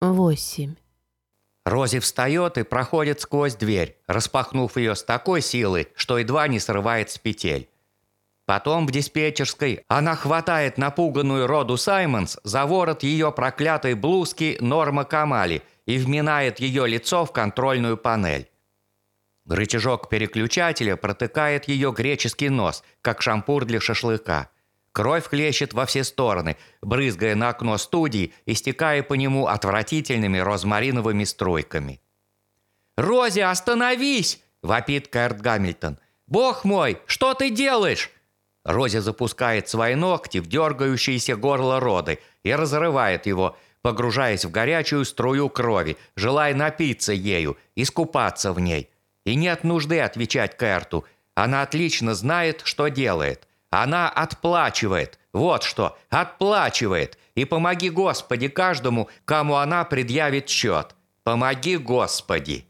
восемь. Рози встает и проходит сквозь дверь, распахнув ее с такой силой, что едва не срывает с петель. Потом в диспетчерской она хватает напуганную Роду Саймонс за ворот ее проклятой блузки Норма Камали и вминает ее лицо в контрольную панель. Рычажок переключателя протыкает ее греческий нос, как шампур для шашлыка. Кровь хлещет во все стороны, брызгая на окно студии и стекая по нему отвратительными розмариновыми струйками. «Рози, остановись!» – вопит Кэрт Гамильтон. «Бог мой, что ты делаешь?» Рози запускает свои ногти в дергающееся горло роды и разрывает его, погружаясь в горячую струю крови, желая напиться ею, искупаться в ней. И нет нужды отвечать Кэрту. Она отлично знает, что делает. Она отплачивает. Вот что, отплачивает. И помоги, Господи, каждому, кому она предъявит счет. Помоги, Господи.